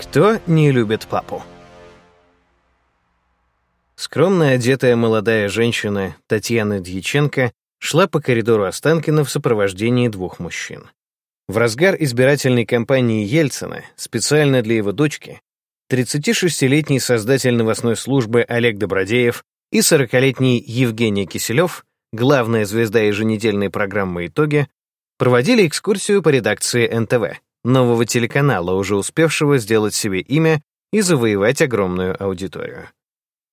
Кто не любит папу? Скромно одетая молодая женщина Татьяна Дьяченко шла по коридору Останкина в сопровождении двух мужчин. В разгар избирательной кампании Ельцина, специально для его дочки, 36-летний создатель новостной службы Олег Добродеев и 40-летний Евгений Киселев, главная звезда еженедельной программы «Итоги», проводили экскурсию по редакции НТВ, нового телеканала, уже успевшего сделать себе имя и завоевать огромную аудиторию.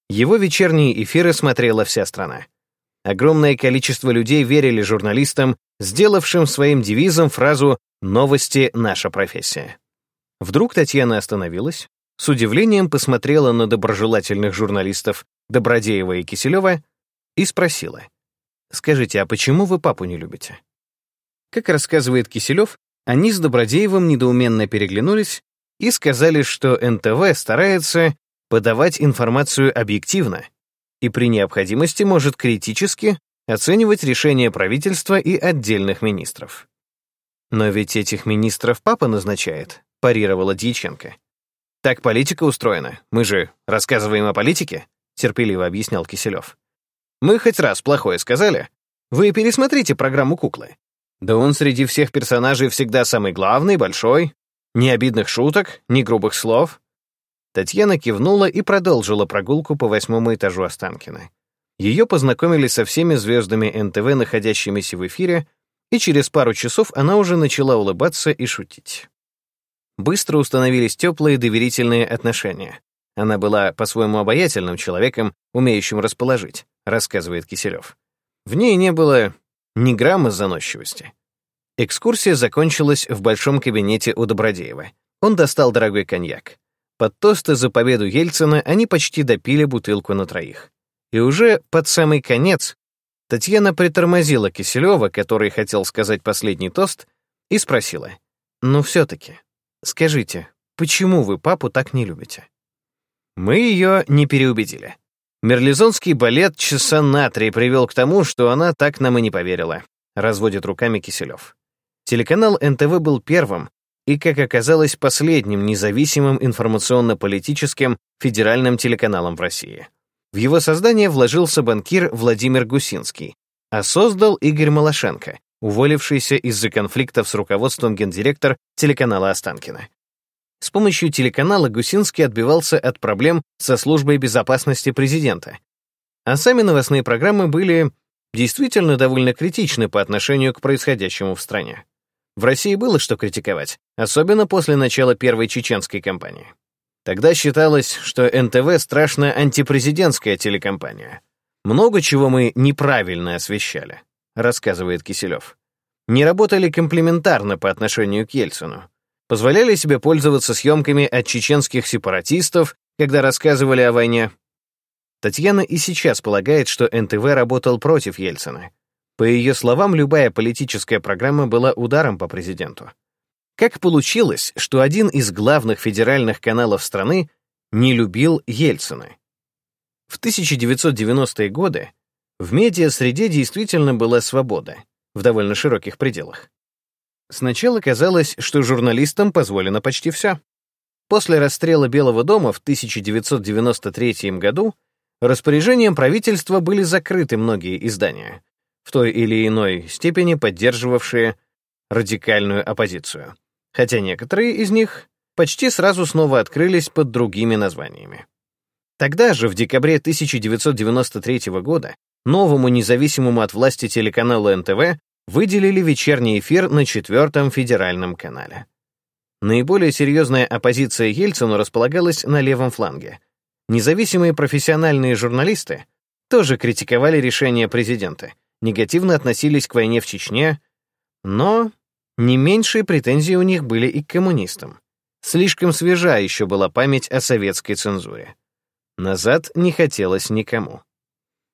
Его вечерние эфиры смотрела вся страна. Огромное количество людей верили журналистам, сделавшим своим девизом фразу «Новости — наша профессия». Вдруг Татьяна остановилась, с удивлением посмотрела на доброжелательных журналистов Добродеева и Киселева и спросила, «Скажите, а почему вы папу не любите?» Как рассказывает Киселев, они с Добродеевым недоуменно переглянулись и сказали, что НТВ старается подавать информацию объективно и при необходимости может критически оценивать решения правительства и отдельных министров. «Но ведь этих министров папа назначает», — парировала Дьяченко. «Так политика устроена. Мы же рассказываем о политике», — терпеливо объяснял Киселев. «Мы хоть раз плохое сказали? Вы пересмотрите программу «Куклы». Да он среди всех персонажей всегда самый главный, большой. Ни обидных шуток, ни грубых слов». Татьяна кивнула и продолжила прогулку по восьмому этажу Останкина. Ее познакомили со всеми звездами НТВ, находящимися в эфире, и через пару часов она уже начала улыбаться и шутить. Быстро установились теплые доверительные отношения. Она была по-своему обаятельным человеком, умеющим расположить, рассказывает Киселев. В ней не было ни грамма заносчивости. Экскурсия закончилась в большом кабинете у Добродеева. Он достал дорогой коньяк. Под тосты за победу Ельцина они почти допили бутылку на троих. И уже под самый конец Татьяна притормозила Киселева, который хотел сказать последний тост, и спросила, «Ну все-таки, скажите, почему вы папу так не любите?» Мы ее не переубедили. Мерлизонский балет часа на три привел к тому, что она так нам и не поверила, разводит руками Киселев. Телеканал НТВ был первым и, как оказалось, последним независимым информационно-политическим федеральным телеканалом в России. В его создание вложился банкир Владимир Гусинский, а создал Игорь Малашенко, уволившийся из-за конфликтов с руководством гендиректор телеканала Останкина. С помощью телеканала Гусинский отбивался от проблем со службой безопасности президента. А сами новостные программы были действительно довольно критичны по отношению к происходящему в стране. В России было что критиковать, особенно после начала первой чеченской кампании. Тогда считалось, что НТВ страшно антипрезидентская телекомпания. Много чего мы неправильно освещали, рассказывает Киселев. Не работали комплементарно по отношению к Ельцину. Позволяли себе пользоваться съемками от чеченских сепаратистов, когда рассказывали о войне. Татьяна и сейчас полагает, что НТВ работал против Ельцина. По ее словам, любая политическая программа была ударом по президенту. Как получилось, что один из главных федеральных каналов страны не любил Ельцина? В 1990-е годы в медиа-среде действительно была свобода, в довольно широких пределах. Сначала казалось, что журналистам позволено почти все. После расстрела Белого дома в 1993 году распоряжением правительства были закрыты многие издания, в той или иной степени поддерживавшие радикальную оппозицию хотя некоторые из них почти сразу снова открылись под другими названиями. Тогда же, в декабре 1993 года, новому независимому от власти телеканалу НТВ выделили вечерний эфир на четвертом федеральном канале. Наиболее серьезная оппозиция Ельцину располагалась на левом фланге. Независимые профессиональные журналисты тоже критиковали решение президента, негативно относились к войне в Чечне, но не меньшие претензии у них были и к коммунистам. Слишком свежа еще была память о советской цензуре. Назад не хотелось никому.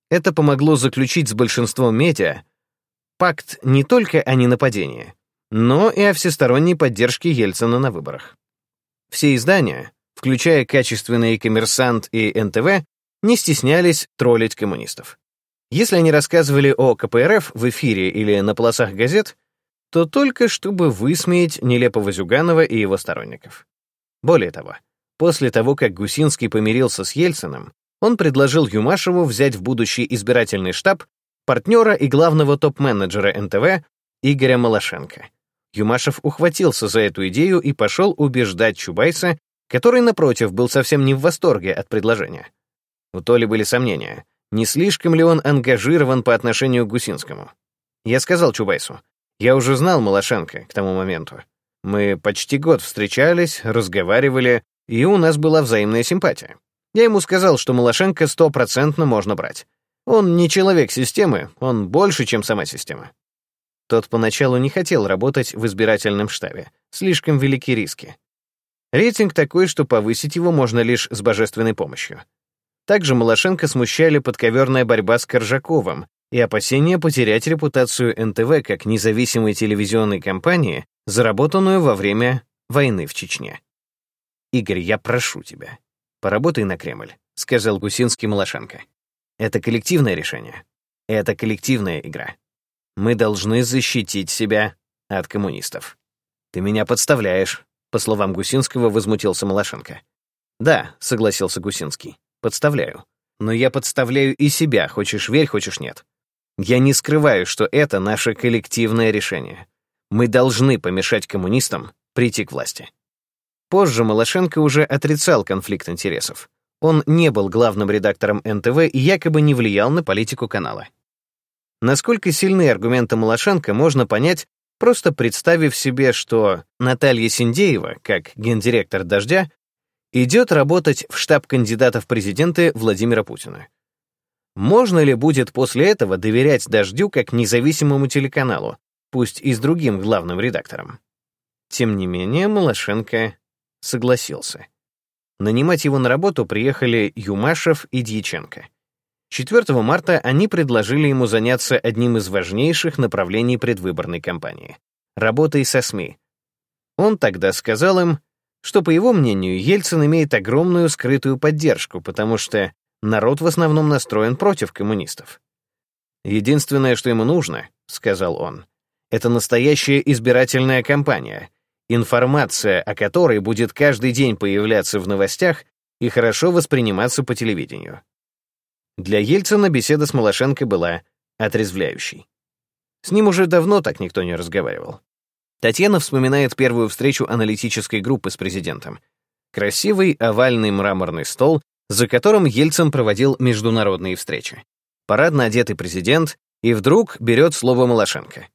Это помогло заключить с большинством медиа пакт не только о ненападении, но и о всесторонней поддержке Ельцина на выборах. Все издания, включая качественные «Коммерсант» и «НТВ», не стеснялись троллить коммунистов. Если они рассказывали о КПРФ в эфире или на полосах газет, то только чтобы высмеять нелепого Зюганова и его сторонников. Более того, после того, как Гусинский помирился с Ельциным, он предложил Юмашеву взять в будущий избирательный штаб партнера и главного топ-менеджера НТВ Игоря Малашенко. Юмашев ухватился за эту идею и пошел убеждать Чубайса, который, напротив, был совсем не в восторге от предложения. У Толи были сомнения, не слишком ли он ангажирован по отношению к Гусинскому. Я сказал Чубайсу, я уже знал Малашенко к тому моменту. Мы почти год встречались, разговаривали, и у нас была взаимная симпатия. Я ему сказал, что Малашенко стопроцентно можно брать. Он не человек системы, он больше, чем сама система. Тот поначалу не хотел работать в избирательном штабе. Слишком велики риски. Рейтинг такой, что повысить его можно лишь с божественной помощью. Также Малашенко смущали подковерная борьба с Коржаковым и опасения потерять репутацию НТВ как независимой телевизионной компании, заработанную во время войны в Чечне. «Игорь, я прошу тебя, поработай на Кремль», — сказал Гусинский Малашенко. «Это коллективное решение. Это коллективная игра. Мы должны защитить себя от коммунистов. Ты меня подставляешь, по словам Гусинского, возмутился Малашенко. Да, согласился Гусинский. Подставляю. Но я подставляю и себя, хочешь верь, хочешь нет. Я не скрываю, что это наше коллективное решение. Мы должны помешать коммунистам прийти к власти. Позже Малашенко уже отрицал конфликт интересов. Он не был главным редактором НТВ и якобы не влиял на политику канала. Насколько сильны аргументы Малашенко, можно понять, просто представив себе, что Наталья Синдеева, как гендиректор «Дождя», идет работать в штаб кандидата в президенты Владимира Путина. Можно ли будет после этого доверять «Дождю» как независимому телеканалу, пусть и с другим главным редактором? Тем не менее, Малашенко согласился. Нанимать его на работу приехали Юмашев и Дьяченко. 4 марта они предложили ему заняться одним из важнейших направлений предвыборной кампании — работой со СМИ. Он тогда сказал им, что, по его мнению, Ельцин имеет огромную скрытую поддержку, потому что народ в основном настроен против коммунистов. «Единственное, что ему нужно, — сказал он, — это настоящая избирательная кампания, информация о которой будет каждый день появляться в новостях и хорошо восприниматься по телевидению. Для Ельцина беседа с Малашенко была отрезвляющей. С ним уже давно так никто не разговаривал. Татьяна вспоминает первую встречу аналитической группы с президентом. Красивый овальный мраморный стол, за которым Ельцин проводил международные встречи. Парадно одетый президент, и вдруг берет слово Малашенко.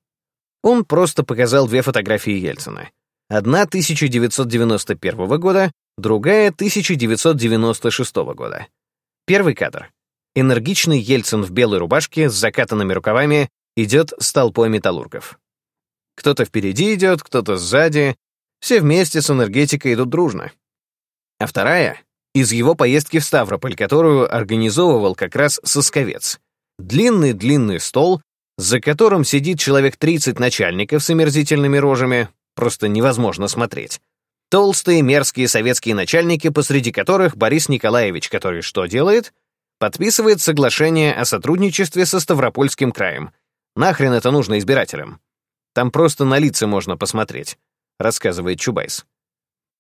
Он просто показал две фотографии Ельцина. Одна 1991 года, другая 1996 года. Первый кадр. Энергичный Ельцин в белой рубашке с закатанными рукавами идет с толпой металлургов. Кто-то впереди идет, кто-то сзади. Все вместе с энергетикой идут дружно. А вторая — из его поездки в Ставрополь, которую организовывал как раз сосковец. Длинный-длинный стол, за которым сидит человек 30 начальников с омерзительными рожами, просто невозможно смотреть. Толстые, мерзкие советские начальники, посреди которых Борис Николаевич, который что делает — подписывает соглашение о сотрудничестве со Ставропольским краем. Нахрен это нужно избирателям? Там просто на лица можно посмотреть, рассказывает Чубайс.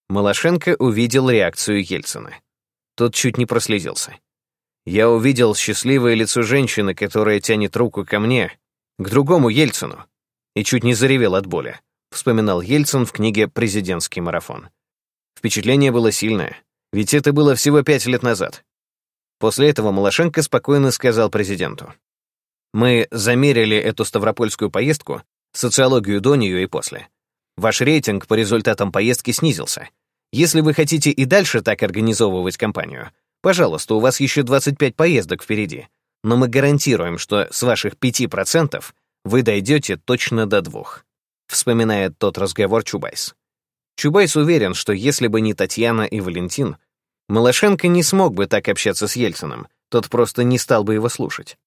Малашенко увидел реакцию Ельцина. Тот чуть не прослезился. Я увидел счастливое лицо женщины, которая тянет руку ко мне, к другому Ельцину, и чуть не заревел от боли, вспоминал Ельцин в книге «Президентский марафон». Впечатление было сильное, ведь это было всего пять лет назад. После этого Малашенко спокойно сказал президенту. «Мы замерили эту ставропольскую поездку, социологию до нее и после. Ваш рейтинг по результатам поездки снизился. Если вы хотите и дальше так организовывать кампанию, пожалуйста, у вас еще 25 поездок впереди, но мы гарантируем, что с ваших 5% вы дойдете точно до двух», вспоминает тот разговор Чубайс. Чубайс уверен, что если бы не Татьяна и Валентин, Малашенко не смог бы так общаться с Ельциным, тот просто не стал бы его слушать.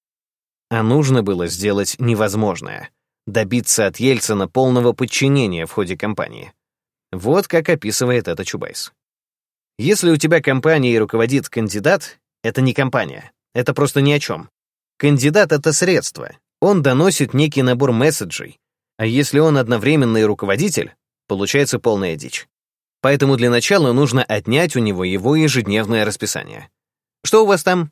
А нужно было сделать невозможное — добиться от Ельцина полного подчинения в ходе кампании. Вот как описывает это Чубайс. Если у тебя компанией руководит кандидат, это не компания, это просто ни о чем. Кандидат — это средство, он доносит некий набор месседжей, а если он одновременно и руководитель, получается полная дичь. Поэтому для начала нужно отнять у него его ежедневное расписание. Что у вас там?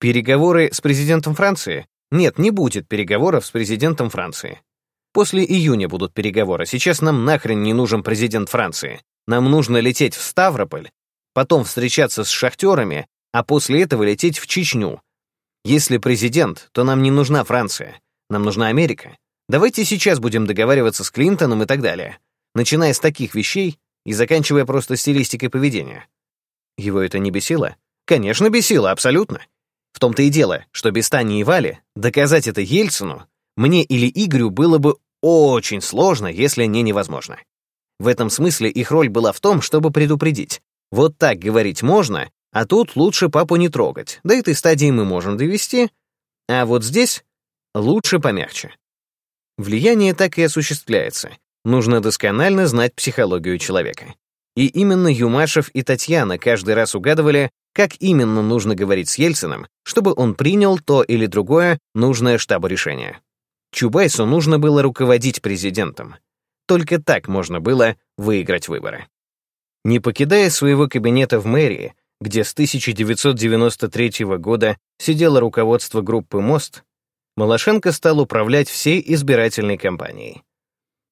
Переговоры с президентом Франции? Нет, не будет переговоров с президентом Франции. После июня будут переговоры. Сейчас нам нахрен не нужен президент Франции. Нам нужно лететь в Ставрополь, потом встречаться с шахтерами, а после этого лететь в Чечню. Если президент, то нам не нужна Франция. Нам нужна Америка. Давайте сейчас будем договариваться с Клинтоном и так далее. Начиная с таких вещей и заканчивая просто стилистикой поведения. Его это не бесило? Конечно, бесило, абсолютно. В том-то и дело, что без Тани и Вали доказать это Ельцину мне или Игорю было бы очень сложно, если не невозможно. В этом смысле их роль была в том, чтобы предупредить. Вот так говорить можно, а тут лучше папу не трогать. До этой стадии мы можем довести, а вот здесь лучше помягче. Влияние так и осуществляется. Нужно досконально знать психологию человека. И именно Юмашев и Татьяна каждый раз угадывали, как именно нужно говорить с Ельциным, чтобы он принял то или другое нужное штабу решение. Чубайсу нужно было руководить президентом. Только так можно было выиграть выборы. Не покидая своего кабинета в мэрии, где с 1993 года сидело руководство группы «Мост», Малашенко стал управлять всей избирательной кампанией.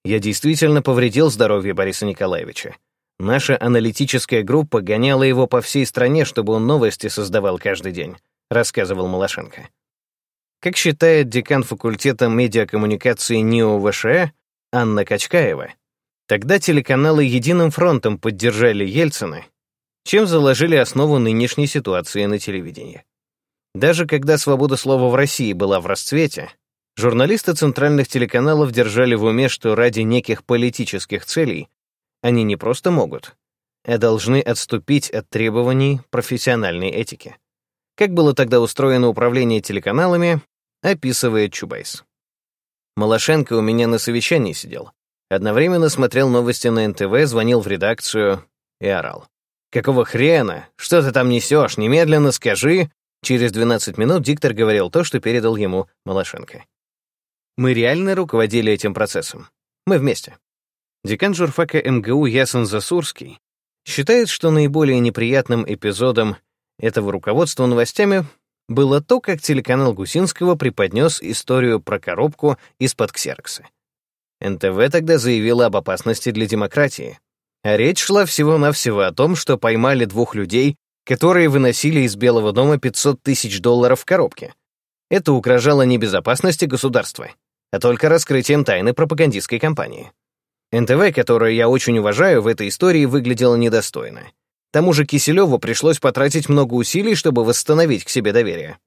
Я действительно повредил здоровье Бориса Николаевича. Наша аналитическая группа гоняла его по всей стране, чтобы он новости создавал каждый день, рассказывал Малашенко. Как считает декан факультета медиакоммуникации НИО ВШЭ Анна Качкаева, тогда телеканалы единым фронтом поддержали Ельцина, чем заложили основу нынешней ситуации на телевидении. Даже когда свобода слова в России была в расцвете, журналисты центральных телеканалов держали в уме, что ради неких политических целей они не просто могут, а должны отступить от требований профессиональной этики. Как было тогда устроено управление телеканалами, описывает Чубайс. Малашенко у меня на совещании сидел. Одновременно смотрел новости на НТВ, звонил в редакцию и орал. «Какого хрена? Что ты там несешь? Немедленно скажи!» Через 12 минут диктор говорил то, что передал ему Малашенко. Мы реально руководили этим процессом. Мы вместе. Декан журфака МГУ Ясен Засурский считает, что наиболее неприятным эпизодом этого руководства новостями было то, как телеканал Гусинского преподнес историю про коробку из-под ксерокса. НТВ тогда заявила об опасности для демократии. А речь шла всего-навсего о том, что поймали двух людей, которые выносили из Белого дома 500 тысяч долларов в коробке. Это угрожало не безопасности государства, а только раскрытием тайны пропагандистской кампании. НТВ, которое я очень уважаю, в этой истории выглядело недостойно. К тому же Киселеву пришлось потратить много усилий, чтобы восстановить к себе доверие.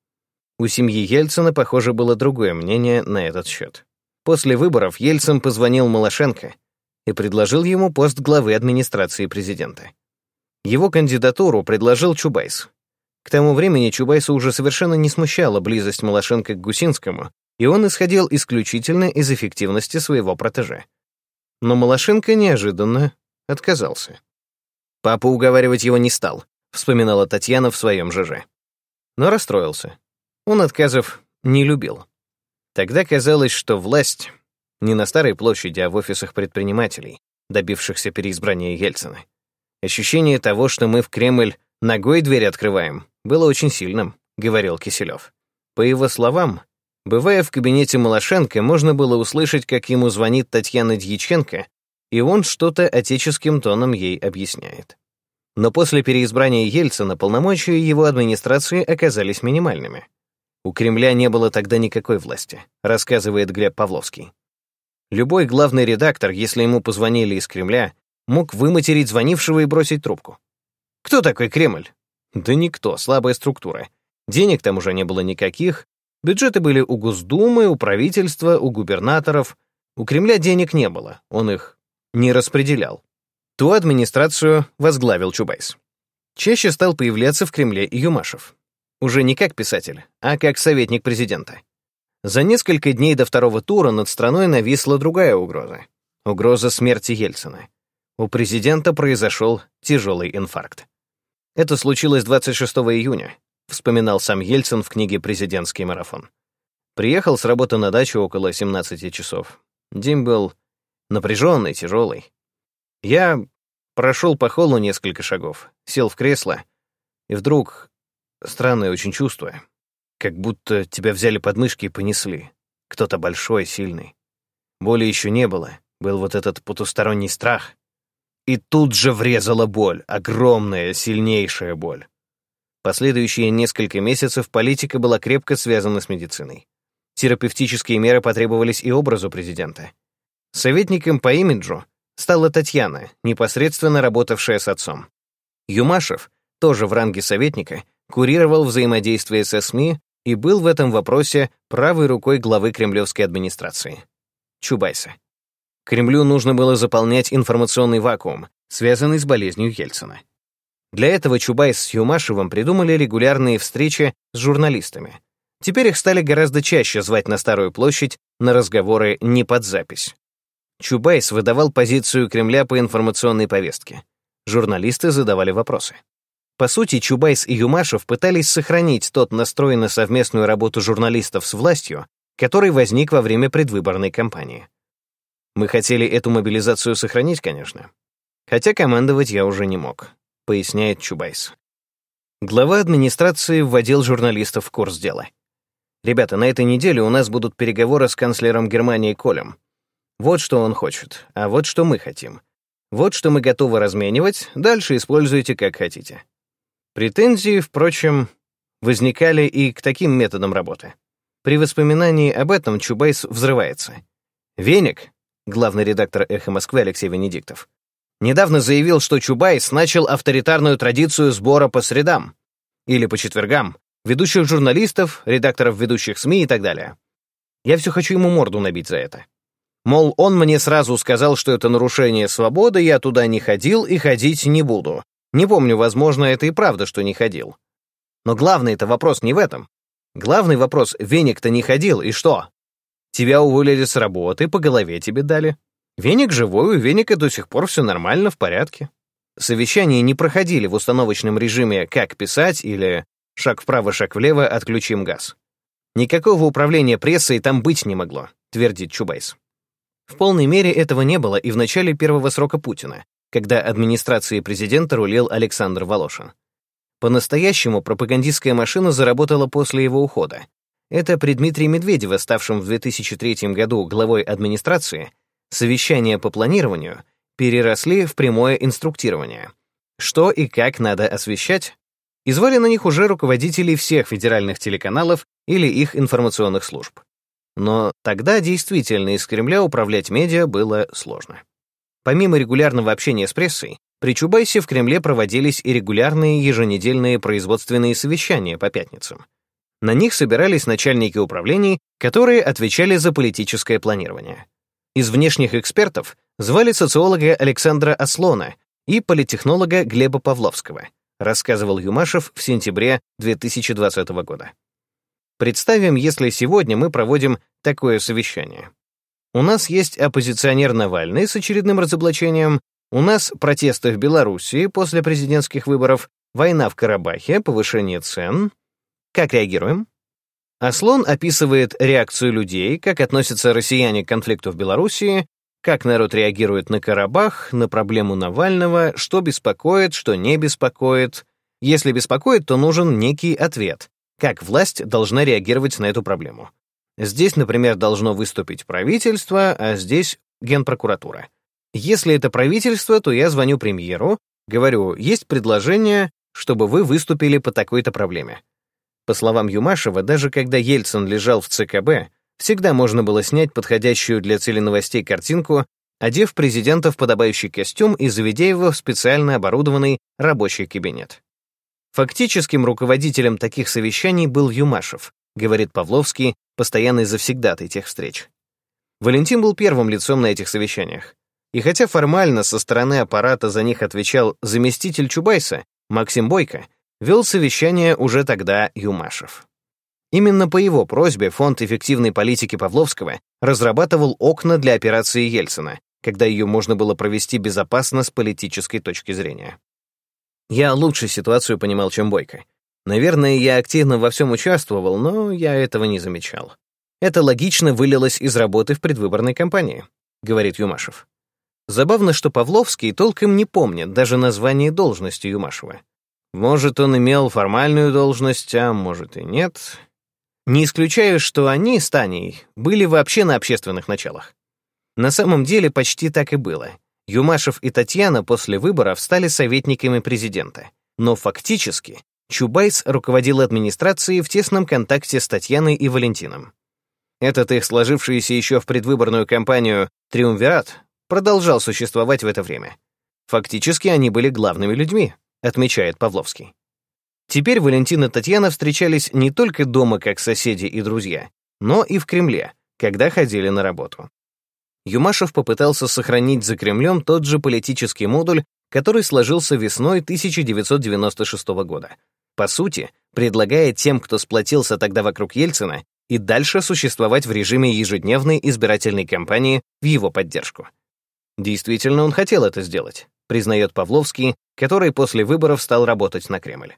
У семьи Ельцина, похоже, было другое мнение на этот счет. После выборов Ельцин позвонил Малашенко и предложил ему пост главы администрации президента. Его кандидатуру предложил Чубайс. К тому времени Чубайса уже совершенно не смущала близость Малашенко к Гусинскому, и он исходил исключительно из эффективности своего протеже но Малашенко неожиданно отказался. Папа уговаривать его не стал, вспоминала Татьяна в своем ЖЖ. Но расстроился. Он отказов не любил. Тогда казалось, что власть не на Старой площади, а в офисах предпринимателей, добившихся переизбрания Ельцина. Ощущение того, что мы в Кремль ногой дверь открываем, было очень сильным, говорил Киселев. По его словам, Бывая в кабинете Малашенко, можно было услышать, как ему звонит Татьяна Дьяченко, и он что-то отеческим тоном ей объясняет. Но после переизбрания Ельцина полномочия его администрации оказались минимальными. У Кремля не было тогда никакой власти, рассказывает Глеб Павловский. Любой главный редактор, если ему позвонили из Кремля, мог выматерить звонившего и бросить трубку. Кто такой Кремль? Да никто, слабая структура. Денег там уже не было никаких, Бюджеты были у Госдумы, у правительства, у губернаторов. У Кремля денег не было, он их не распределял. Ту администрацию возглавил Чубайс. Чаще стал появляться в Кремле и Юмашев. Уже не как писатель, а как советник президента. За несколько дней до второго тура над страной нависла другая угроза. Угроза смерти Ельцина. У президента произошел тяжелый инфаркт. Это случилось 26 июня, вспоминал сам Ельцин в книге «Президентский марафон». Приехал с работы на дачу около 17 часов. День был напряженный, тяжелый. Я прошел по холлу несколько шагов, сел в кресло, и вдруг странное очень чувство, как будто тебя взяли под мышки и понесли. Кто-то большой, сильный. Боли еще не было, был вот этот потусторонний страх. И тут же врезала боль, огромная, сильнейшая боль. Последующие несколько месяцев политика была крепко связана с медициной. Терапевтические меры потребовались и образу президента. Советником по имиджу стала Татьяна, непосредственно работавшая с отцом. Юмашев, тоже в ранге советника, курировал взаимодействие со СМИ и был в этом вопросе правой рукой главы кремлевской администрации. Чубайса. Кремлю нужно было заполнять информационный вакуум, связанный с болезнью Ельцина. Для этого Чубайс с Юмашевым придумали регулярные встречи с журналистами. Теперь их стали гораздо чаще звать на Старую площадь на разговоры не под запись. Чубайс выдавал позицию Кремля по информационной повестке. Журналисты задавали вопросы. По сути, Чубайс и Юмашев пытались сохранить тот настрой на совместную работу журналистов с властью, который возник во время предвыборной кампании. Мы хотели эту мобилизацию сохранить, конечно. Хотя командовать я уже не мог, поясняет Чубайс. Глава администрации вводил журналистов в курс дела. Ребята, на этой неделе у нас будут переговоры с канцлером Германии Колем. Вот что он хочет, а вот что мы хотим. Вот что мы готовы разменивать, дальше используйте как хотите. Претензии, впрочем, возникали и к таким методам работы. При воспоминании об этом Чубайс взрывается. Веник, главный редактор «Эхо Москвы» Алексей Венедиктов, недавно заявил, что Чубайс начал авторитарную традицию сбора по средам или по четвергам ведущих журналистов, редакторов ведущих СМИ и так далее. Я все хочу ему морду набить за это. Мол, он мне сразу сказал, что это нарушение свободы, я туда не ходил и ходить не буду. Не помню, возможно, это и правда, что не ходил. Но главный это вопрос не в этом. Главный вопрос, веник-то не ходил, и что? Тебя уволили с работы, по голове тебе дали. Веник живой, у веника до сих пор все нормально, в порядке. Совещания не проходили в установочном режиме «как писать» или «шаг вправо, шаг влево, отключим газ». Никакого управления прессой там быть не могло, твердит Чубайс. В полной мере этого не было и в начале первого срока Путина, когда администрацией президента рулил Александр Волошин. По-настоящему пропагандистская машина заработала после его ухода. Это при Дмитрии Медведеве, ставшем в 2003 году главой администрации, совещания по планированию переросли в прямое инструктирование. Что и как надо освещать, и звали на них уже руководителей всех федеральных телеканалов или их информационных служб. Но тогда действительно из Кремля управлять медиа было сложно. Помимо регулярного общения с прессой, при Чубайсе в Кремле проводились и регулярные еженедельные производственные совещания по пятницам. На них собирались начальники управлений, которые отвечали за политическое планирование. Из внешних экспертов звали социолога Александра Аслона и политтехнолога Глеба Павловского, рассказывал Юмашев в сентябре 2020 года. Представим, если сегодня мы проводим такое совещание. У нас есть оппозиционер Навальный с очередным разоблачением, у нас протесты в Белоруссии после президентских выборов, война в Карабахе, повышение цен. Как реагируем? Аслон описывает реакцию людей, как относятся россияне к конфликту в Белоруссии, как народ реагирует на Карабах, на проблему Навального, что беспокоит, что не беспокоит. Если беспокоит, то нужен некий ответ. Как власть должна реагировать на эту проблему? Здесь, например, должно выступить правительство, а здесь Генпрокуратура. Если это правительство, то я звоню премьеру, говорю, есть предложение, чтобы вы выступили по такой-то проблеме. По словам Юмашева, даже когда Ельцин лежал в ЦКБ, всегда можно было снять подходящую для целеновостей картинку, одев президента в подобающий костюм и заведя его в специально оборудованный рабочий кабинет. Фактическим руководителем таких совещаний был Юмашев, говорит Павловский, постоянный завсегдатай тех встреч. Валентин был первым лицом на этих совещаниях. И хотя формально со стороны аппарата за них отвечал заместитель Чубайса, Максим Бойко, вел совещание уже тогда Юмашев. Именно по его просьбе Фонд эффективной политики Павловского разрабатывал окна для операции Ельцина, когда ее можно было провести безопасно с политической точки зрения. Я лучше ситуацию понимал, чем Бойко. Наверное, я активно во всем участвовал, но я этого не замечал. Это логично вылилось из работы в предвыборной кампании, говорит Юмашев. Забавно, что Павловский толком не помнит даже название должности Юмашева. Может, он имел формальную должность, а может и нет. Не исключаю, что они с Таней были вообще на общественных началах. На самом деле почти так и было. Юмашев и Татьяна после выборов стали советниками президента. Но фактически Чубайс руководил администрацией в тесном контакте с Татьяной и Валентином. Этот их сложившийся еще в предвыборную кампанию триумвират продолжал существовать в это время. Фактически они были главными людьми, отмечает Павловский. Теперь Валентин и Татьяна встречались не только дома как соседи и друзья, но и в Кремле, когда ходили на работу. Юмашев попытался сохранить за Кремлем тот же политический модуль, который сложился весной 1996 года. По сути, предлагая тем, кто сплотился тогда вокруг Ельцина, и дальше существовать в режиме ежедневной избирательной кампании в его поддержку. Действительно, он хотел это сделать, признает Павловский, который после выборов стал работать на Кремль.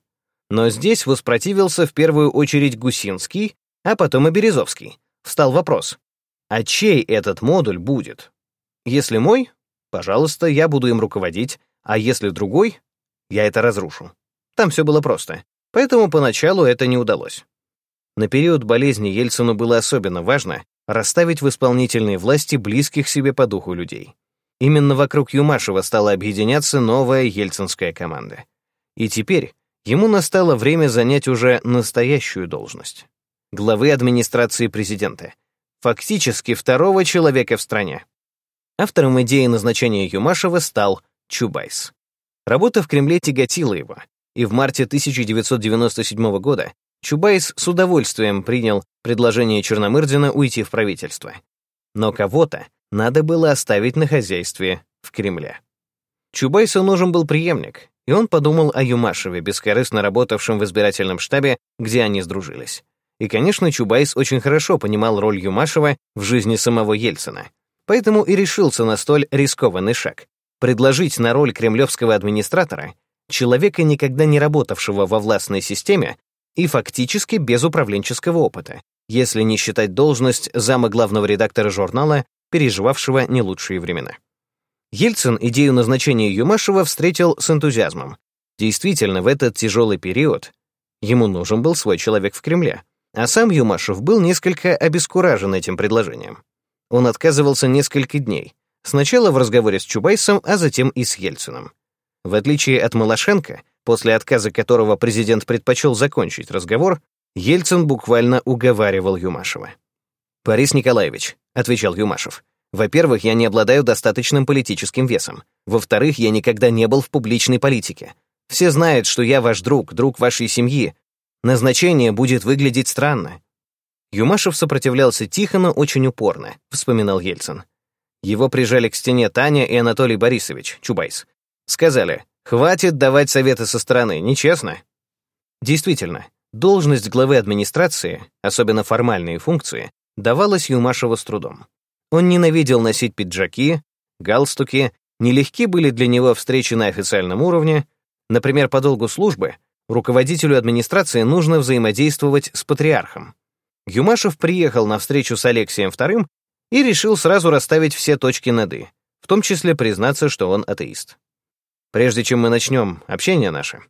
Но здесь воспротивился в первую очередь Гусинский, а потом и Березовский. Встал вопрос, а чей этот модуль будет? Если мой, пожалуйста, я буду им руководить, а если другой, я это разрушу. Там все было просто, поэтому поначалу это не удалось. На период болезни Ельцину было особенно важно расставить в исполнительной власти близких себе по духу людей. Именно вокруг Юмашева стала объединяться новая ельцинская команда. И теперь ему настало время занять уже настоящую должность — главы администрации президента, фактически второго человека в стране. Автором идеи назначения Юмашева стал Чубайс. Работа в Кремле тяготила его, и в марте 1997 года Чубайс с удовольствием принял предложение Черномырдина уйти в правительство. Но кого-то надо было оставить на хозяйстве в Кремле. Чубайсу нужен был преемник, и он подумал о Юмашеве, бескорыстно работавшем в избирательном штабе, где они сдружились. И, конечно, Чубайс очень хорошо понимал роль Юмашева в жизни самого Ельцина. Поэтому и решился на столь рискованный шаг — предложить на роль кремлевского администратора человека, никогда не работавшего во властной системе и фактически без управленческого опыта, если не считать должность зама главного редактора журнала переживавшего не лучшие времена. Ельцин идею назначения Юмашева встретил с энтузиазмом. Действительно, в этот тяжелый период ему нужен был свой человек в Кремле, а сам Юмашев был несколько обескуражен этим предложением. Он отказывался несколько дней, сначала в разговоре с Чубайсом, а затем и с Ельциным. В отличие от Малашенко, после отказа которого президент предпочел закончить разговор, Ельцин буквально уговаривал Юмашева. «Борис Николаевич, отвечал Юмашев. Во-первых, я не обладаю достаточным политическим весом. Во-вторых, я никогда не был в публичной политике. Все знают, что я ваш друг, друг вашей семьи. Назначение будет выглядеть странно. Юмашев сопротивлялся тихо, но очень упорно, вспоминал Ельцин. Его прижали к стене Таня и Анатолий Борисович, Чубайс. Сказали, хватит давать советы со стороны, нечестно. Действительно, должность главы администрации, особенно формальные функции, давалось Юмашеву с трудом. Он ненавидел носить пиджаки, галстуки, нелегки были для него встречи на официальном уровне. Например, по долгу службы руководителю администрации нужно взаимодействовать с патриархом. Юмашев приехал на встречу с Алексием II и решил сразу расставить все точки над «и», в том числе признаться, что он атеист. Прежде чем мы начнем общение наше,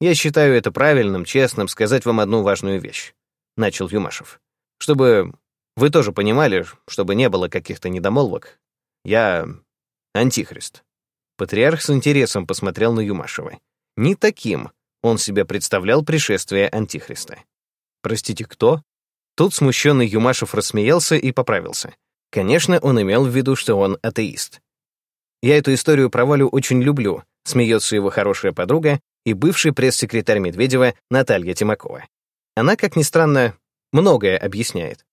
я считаю это правильным, честным сказать вам одну важную вещь, начал Юмашев, чтобы вы тоже понимали, чтобы не было каких-то недомолвок. Я антихрист. Патриарх с интересом посмотрел на Юмашева. Не таким он себе представлял пришествие антихриста. Простите, кто? Тут смущенный Юмашев рассмеялся и поправился. Конечно, он имел в виду, что он атеист. Я эту историю про Валю очень люблю, смеется его хорошая подруга и бывший пресс-секретарь Медведева Наталья Тимакова. Она, как ни странно, многое объясняет.